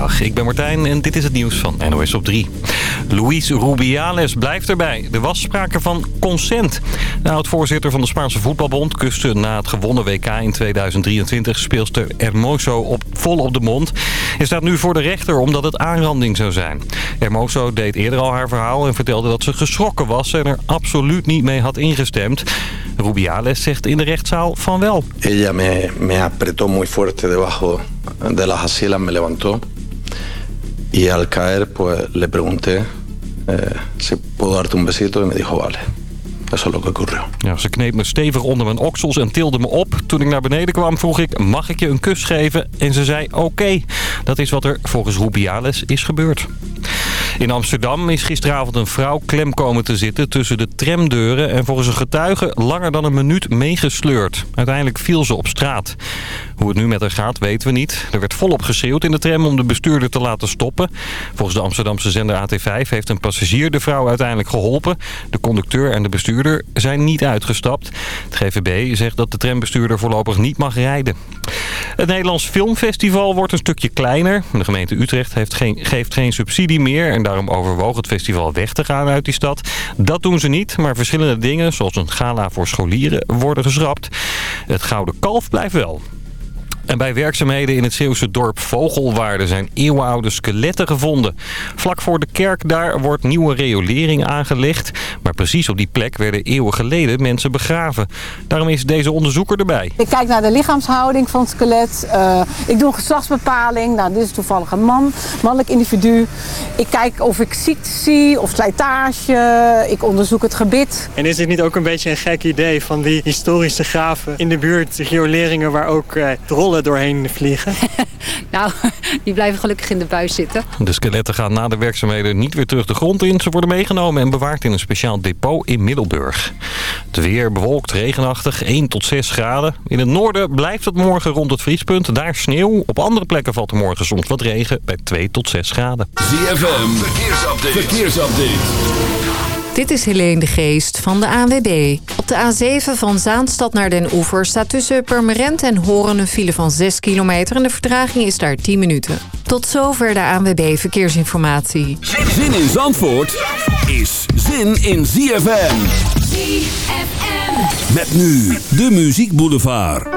Goedemiddag, ik ben Martijn en dit is het nieuws van NOS op 3. Luis Rubiales blijft erbij. Er was sprake van consent. De oud-voorzitter van de Spaanse voetbalbond kuste na het gewonnen WK in 2023 speelster Hermoso op, vol op de mond. Hij staat nu voor de rechter omdat het aanranding zou zijn. Hermoso deed eerder al haar verhaal en vertelde dat ze geschrokken was en er absoluut niet mee had ingestemd. Rubiales zegt in de rechtszaal van wel. Ella me, me apretó muy fuerte debajo de las asilas, me levantó y al caer pues le pregunté eh, si puedo darte un besito y me dijo vale. Es lo que ocurrió. Ze kneep me stevig onder mijn oksels en tilde me op. Toen ik naar beneden kwam vroeg ik, mag ik je een kus geven? En ze zei, oké. Dat is wat er volgens Rubiales is gebeurd. In Amsterdam is gisteravond een vrouw klem komen te zitten tussen de tramdeuren... en volgens een getuige langer dan een minuut meegesleurd. Uiteindelijk viel ze op straat. Hoe het nu met haar gaat weten we niet. Er werd volop geschreeuwd in de tram om de bestuurder te laten stoppen. Volgens de Amsterdamse zender AT5 heeft een passagier de vrouw uiteindelijk geholpen. De conducteur en de bestuurder zijn niet uitgestapt. Het GVB zegt dat de trambestuurder voorlopig niet mag rijden. Het Nederlands Filmfestival wordt een stukje kleiner. De gemeente Utrecht heeft geen, geeft geen subsidie meer... en daarom overwoog het festival weg te gaan uit die stad. Dat doen ze niet, maar verschillende dingen, zoals een gala voor scholieren, worden geschrapt. Het Gouden Kalf blijft wel. En bij werkzaamheden in het Zeeuwse dorp Vogelwaarde zijn eeuwenoude skeletten gevonden. Vlak voor de kerk daar wordt nieuwe riolering aangelegd. Maar precies op die plek werden eeuwen geleden mensen begraven. Daarom is deze onderzoeker erbij. Ik kijk naar de lichaamshouding van het skelet. Uh, ik doe een geslachtsbepaling. Nou, dit is toevallig een man, mannelijk individu. Ik kijk of ik ziekte zie of slijtage. Ik onderzoek het gebit. En is dit niet ook een beetje een gek idee van die historische graven in de buurt, rioleringen waar ook uh, rollen doorheen vliegen? nou, die blijven gelukkig in de buis zitten. De skeletten gaan na de werkzaamheden niet weer terug de grond in. Ze worden meegenomen en bewaard in een speciaal depot in Middelburg. Het weer bewolkt, regenachtig, 1 tot 6 graden. In het noorden blijft het morgen rond het vriespunt. Daar sneeuw. Op andere plekken valt er morgen soms wat regen bij 2 tot 6 graden. ZFM, verkeersupdate. verkeersupdate. Dit is Helene de Geest van de ANWB. Op de A7 van Zaanstad naar Den Oever staat tussen Purmerend en Horen een file van 6 kilometer... en de vertraging is daar 10 minuten. Tot zover de ANWB Verkeersinformatie. Zin in Zandvoort is zin in ZFM. ZFM. Met nu de Muziek Boulevard.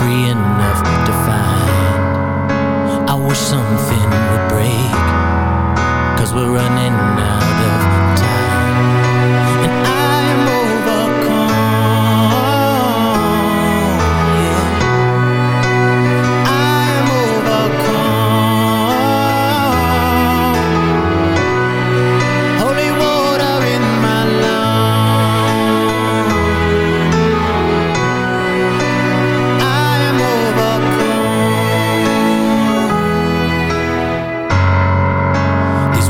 free and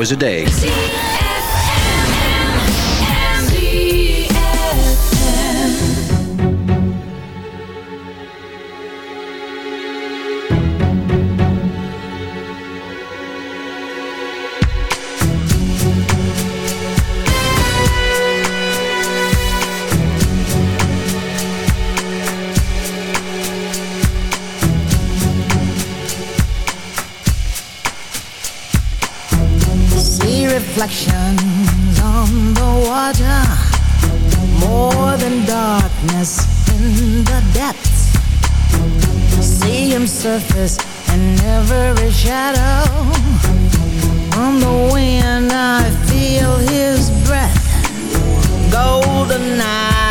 was a day. Darkness in the depths. See him surface in every shadow. On the wind, I feel his breath. Golden eye,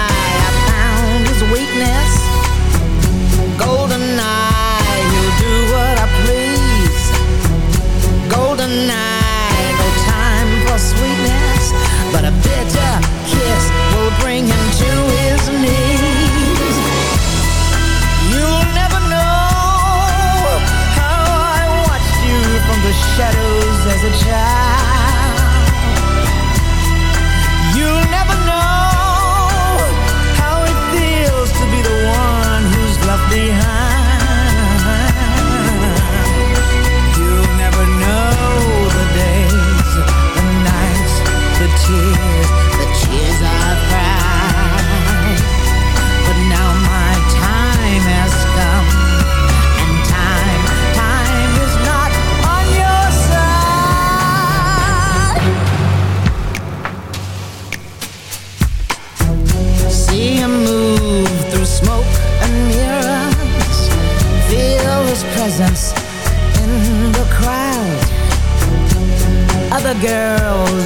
Other girls,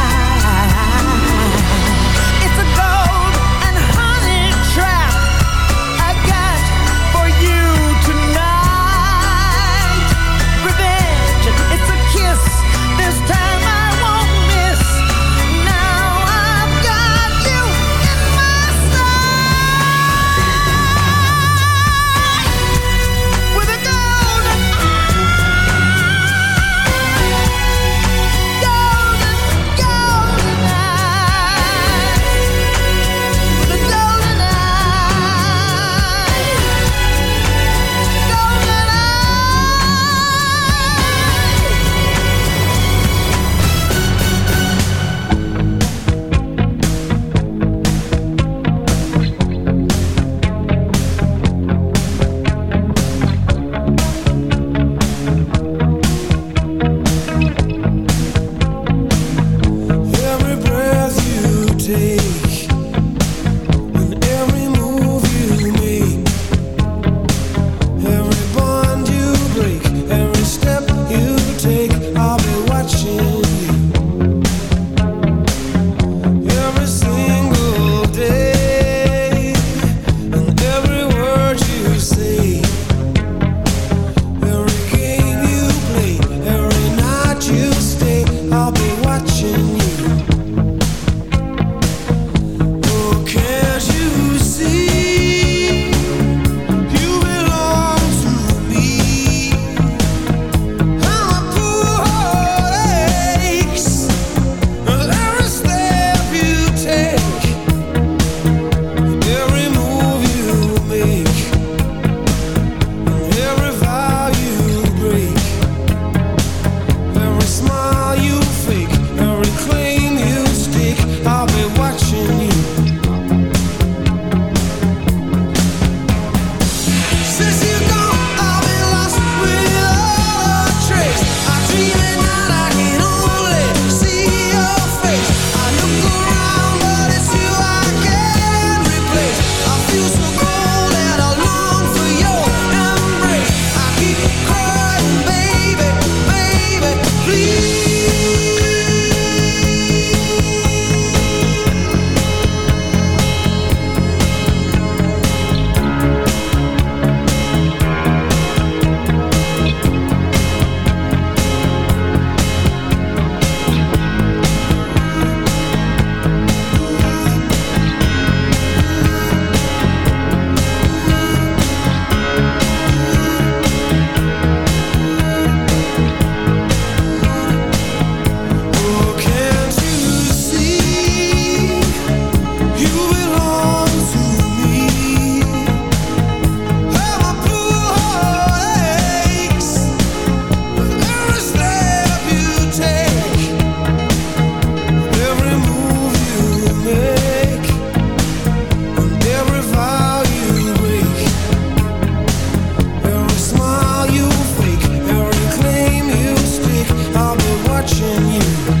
you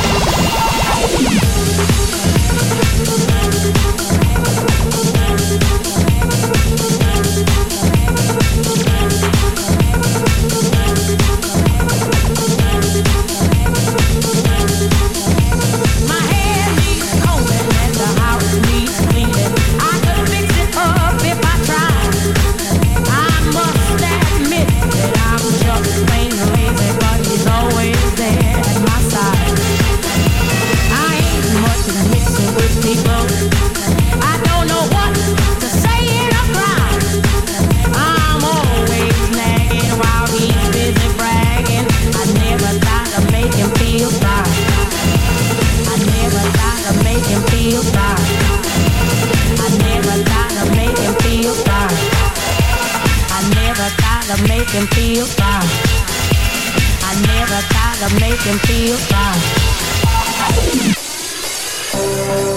I feel down. I never thought of making him feel down.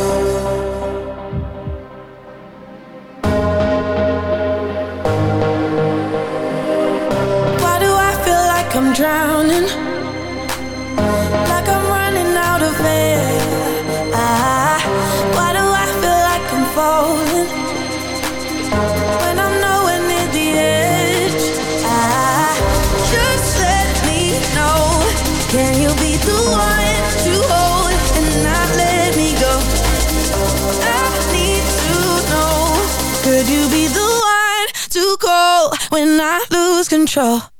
control.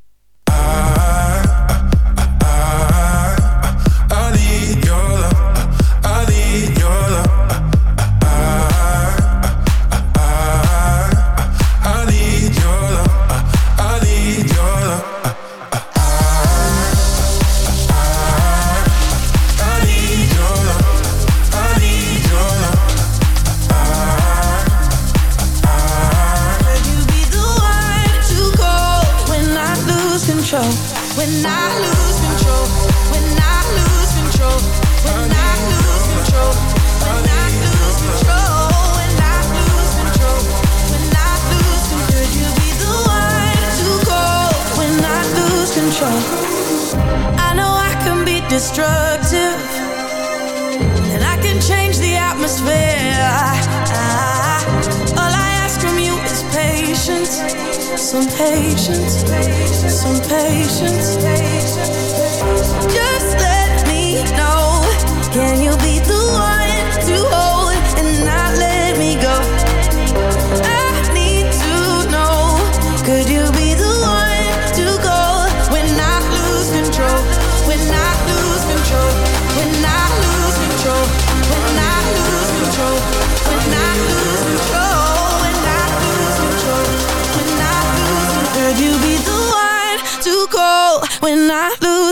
some patience.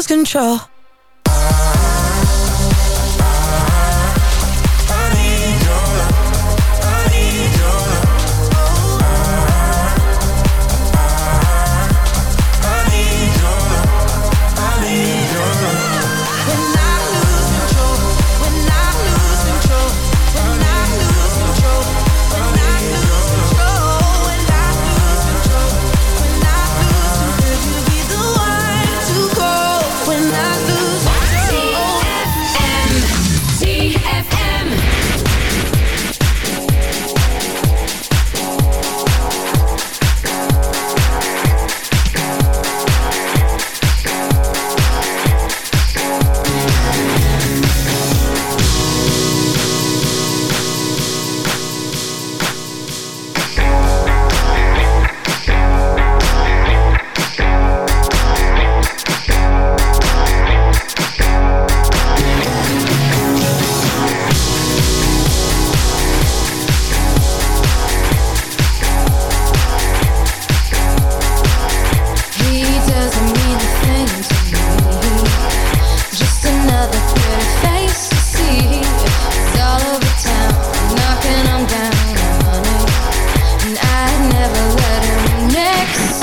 lose control.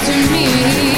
to me.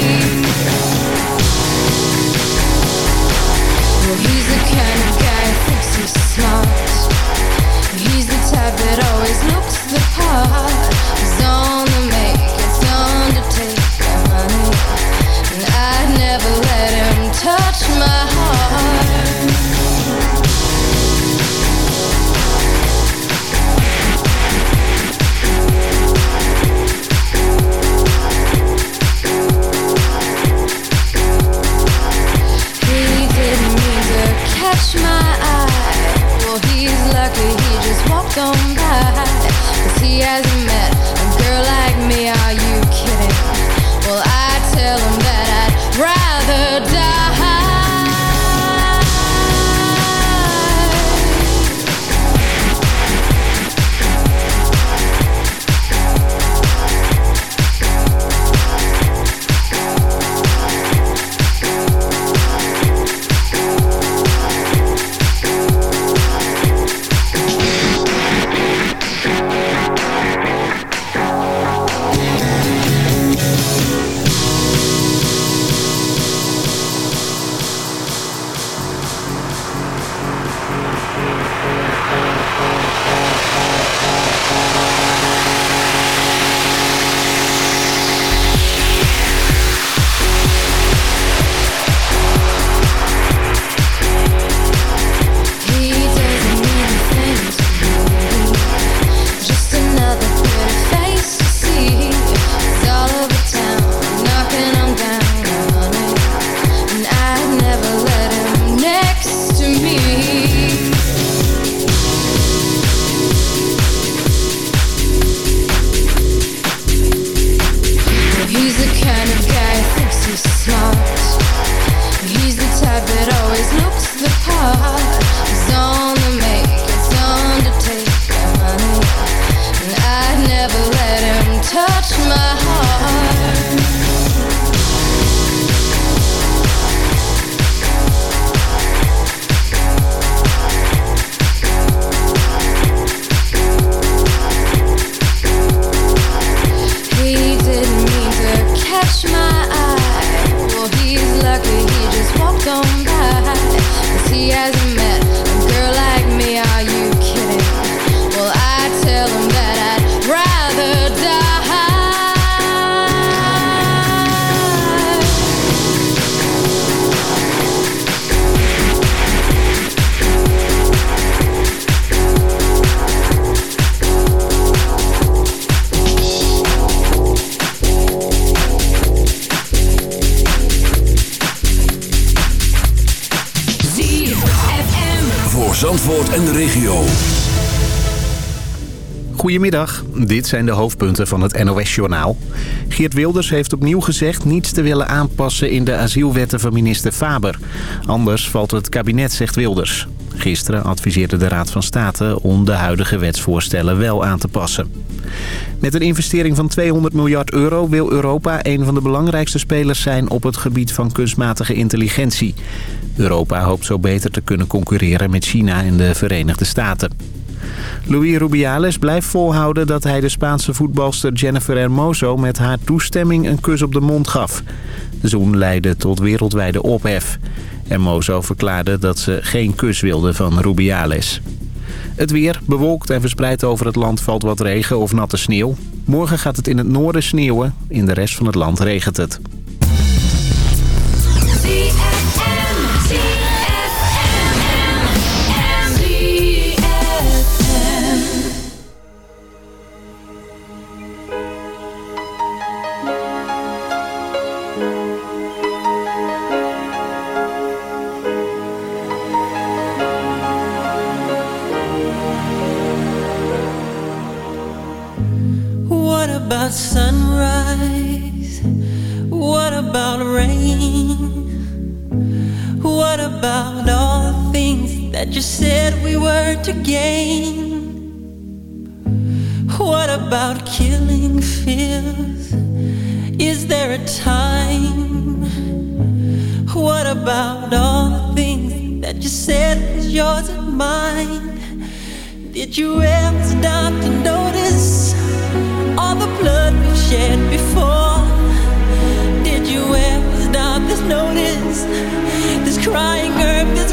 Me. Goedemiddag, dit zijn de hoofdpunten van het NOS-journaal. Geert Wilders heeft opnieuw gezegd niets te willen aanpassen in de asielwetten van minister Faber. Anders valt het kabinet, zegt Wilders. Gisteren adviseerde de Raad van State om de huidige wetsvoorstellen wel aan te passen. Met een investering van 200 miljard euro wil Europa een van de belangrijkste spelers zijn op het gebied van kunstmatige intelligentie. Europa hoopt zo beter te kunnen concurreren met China en de Verenigde Staten. Luis Rubiales blijft volhouden dat hij de Spaanse voetbalster Jennifer Hermoso met haar toestemming een kus op de mond gaf. De zoen leidde tot wereldwijde ophef. Hermoso verklaarde dat ze geen kus wilde van Rubiales. Het weer, bewolkt en verspreid over het land valt wat regen of natte sneeuw. Morgen gaat het in het noorden sneeuwen, in de rest van het land regent het. You said we were to gain? What about killing fears? Is there a time? What about all the things that you said was yours and mine? Did you ever stop to notice all the blood we've shed before? Did you ever stop to notice this crying earth, this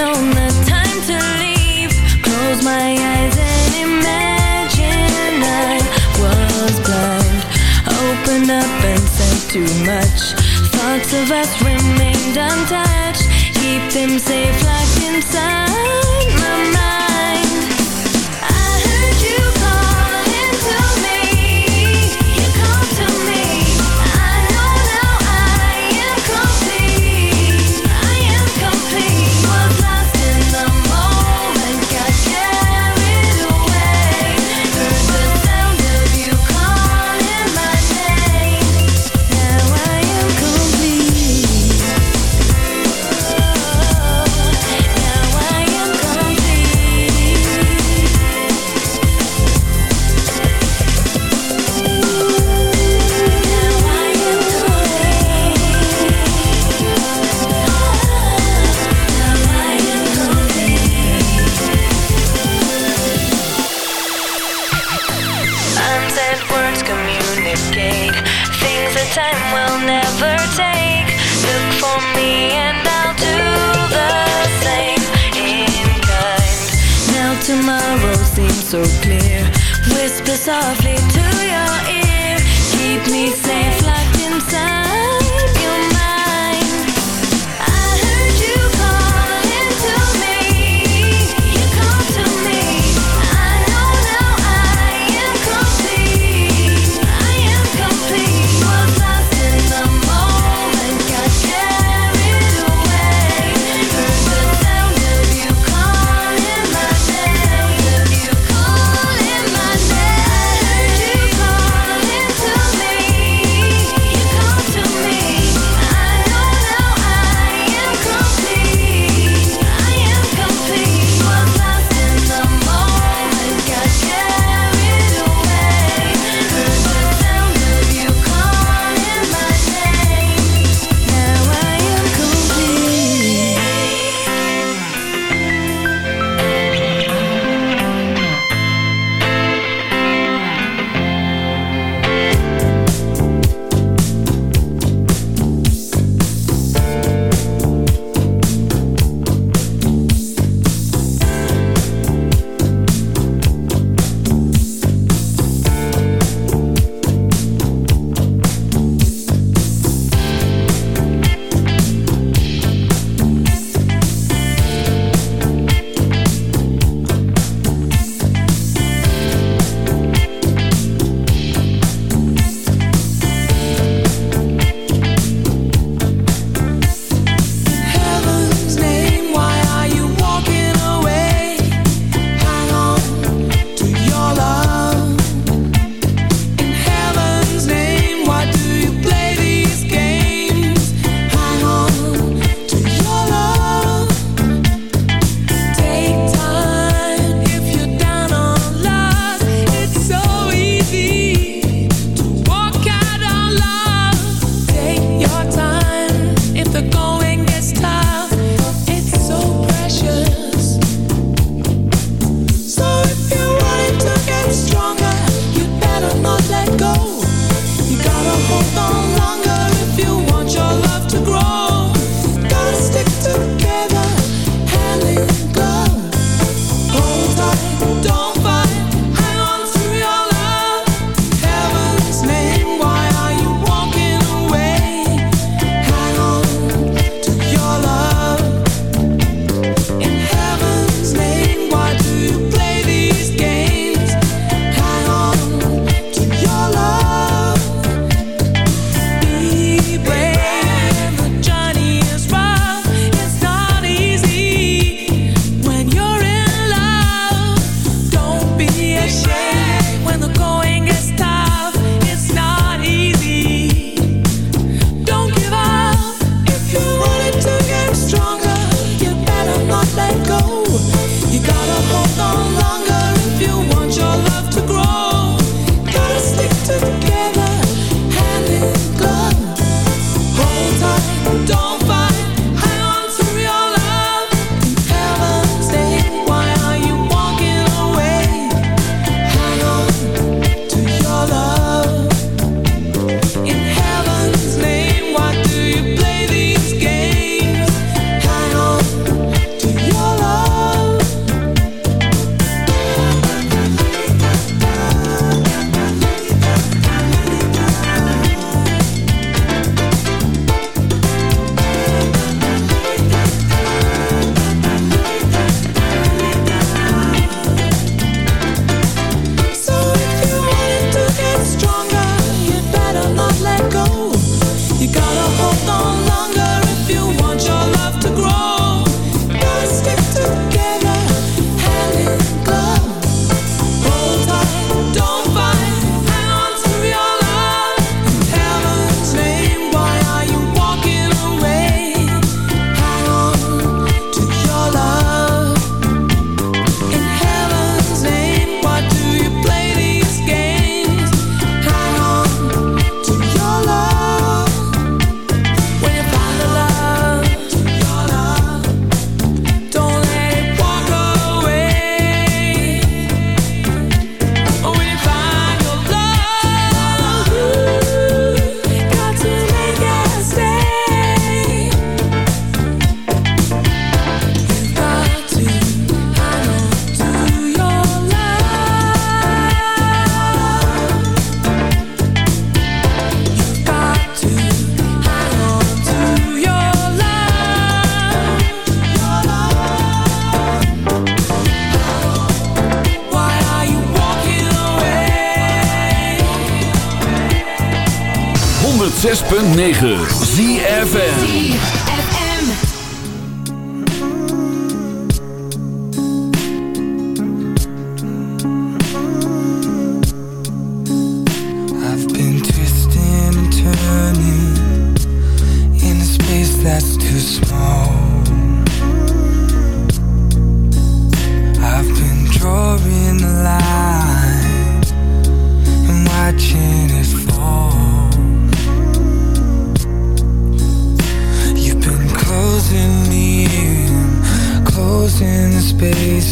the time to leave. Close my eyes and imagine I was blind Open up and said too much. Thoughts of us remained untouched. Keep them safe locked inside. softly.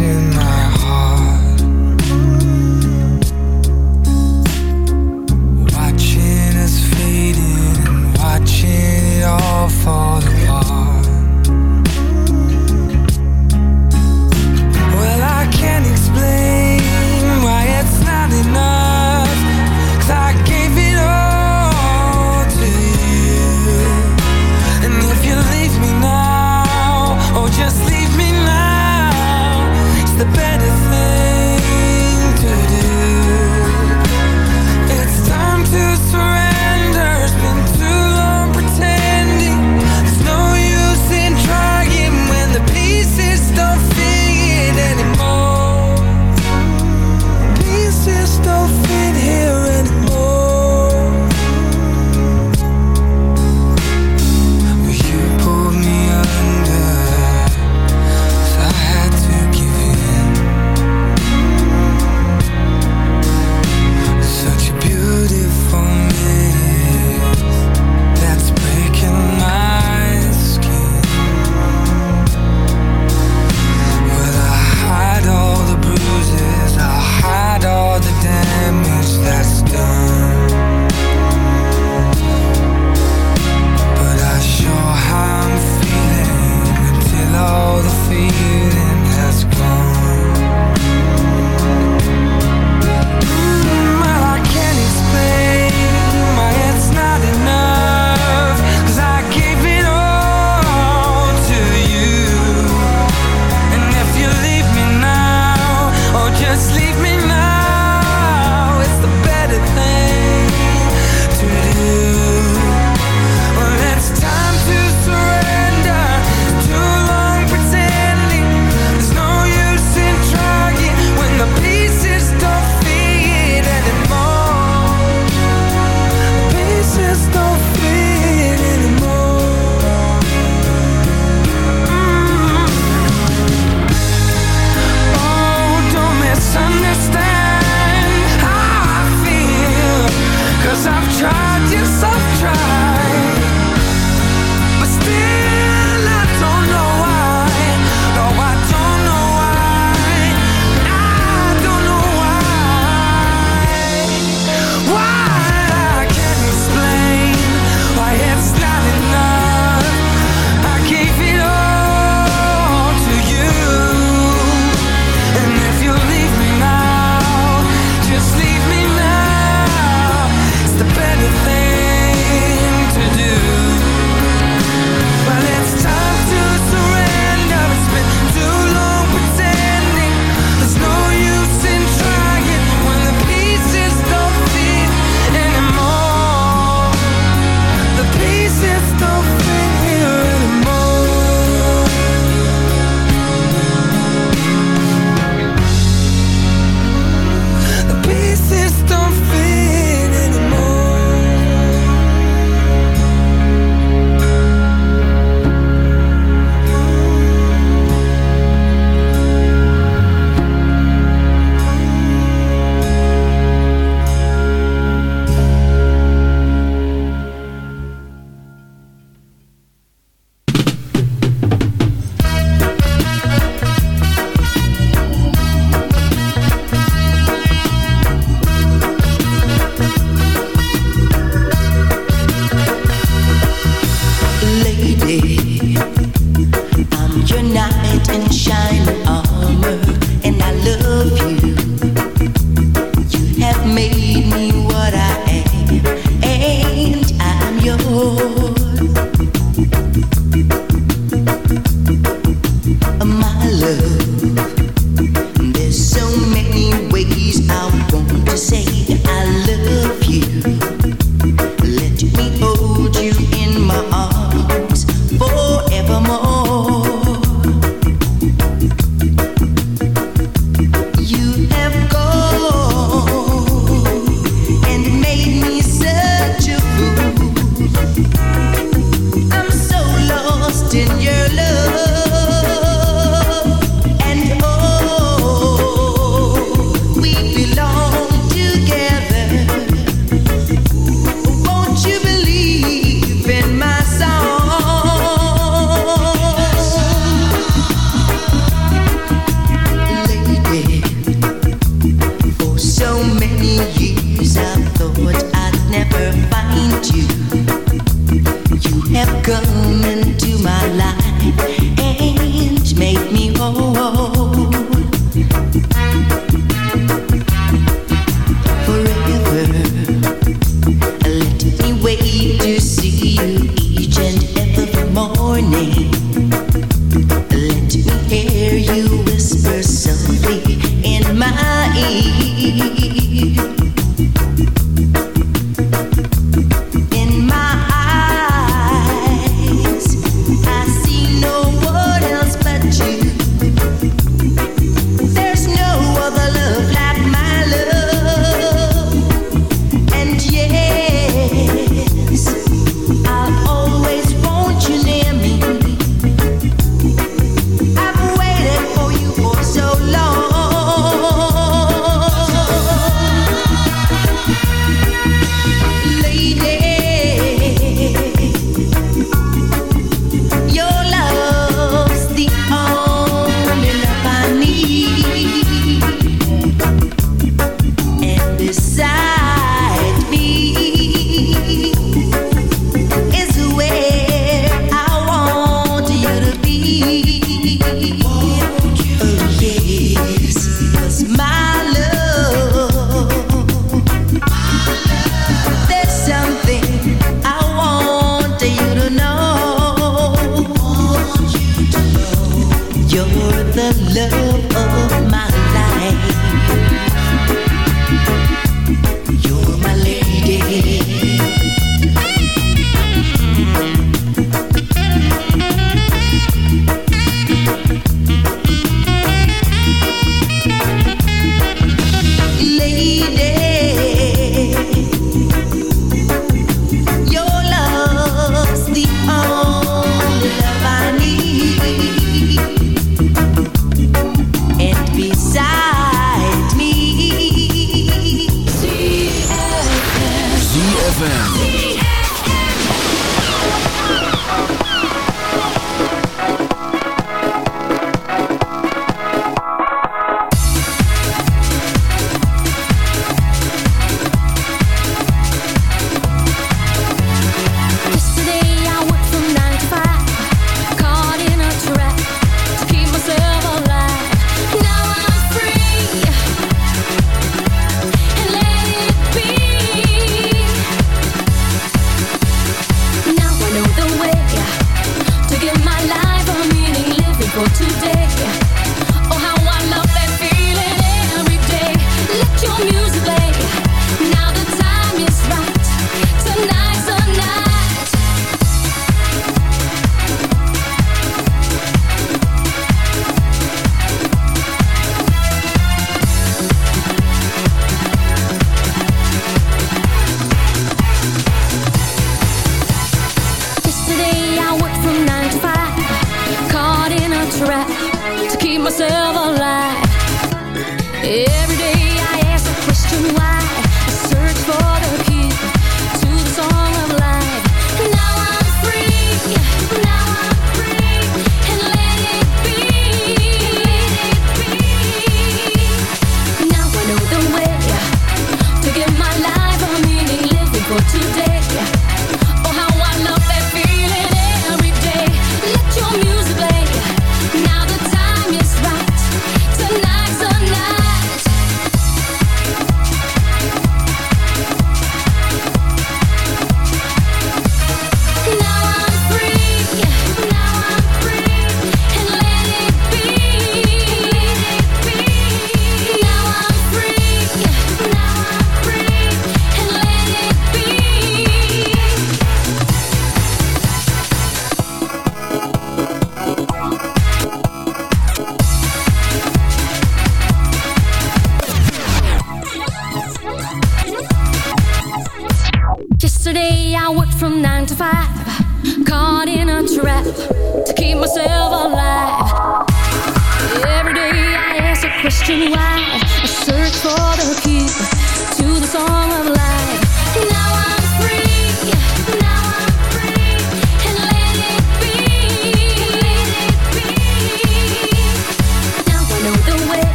in my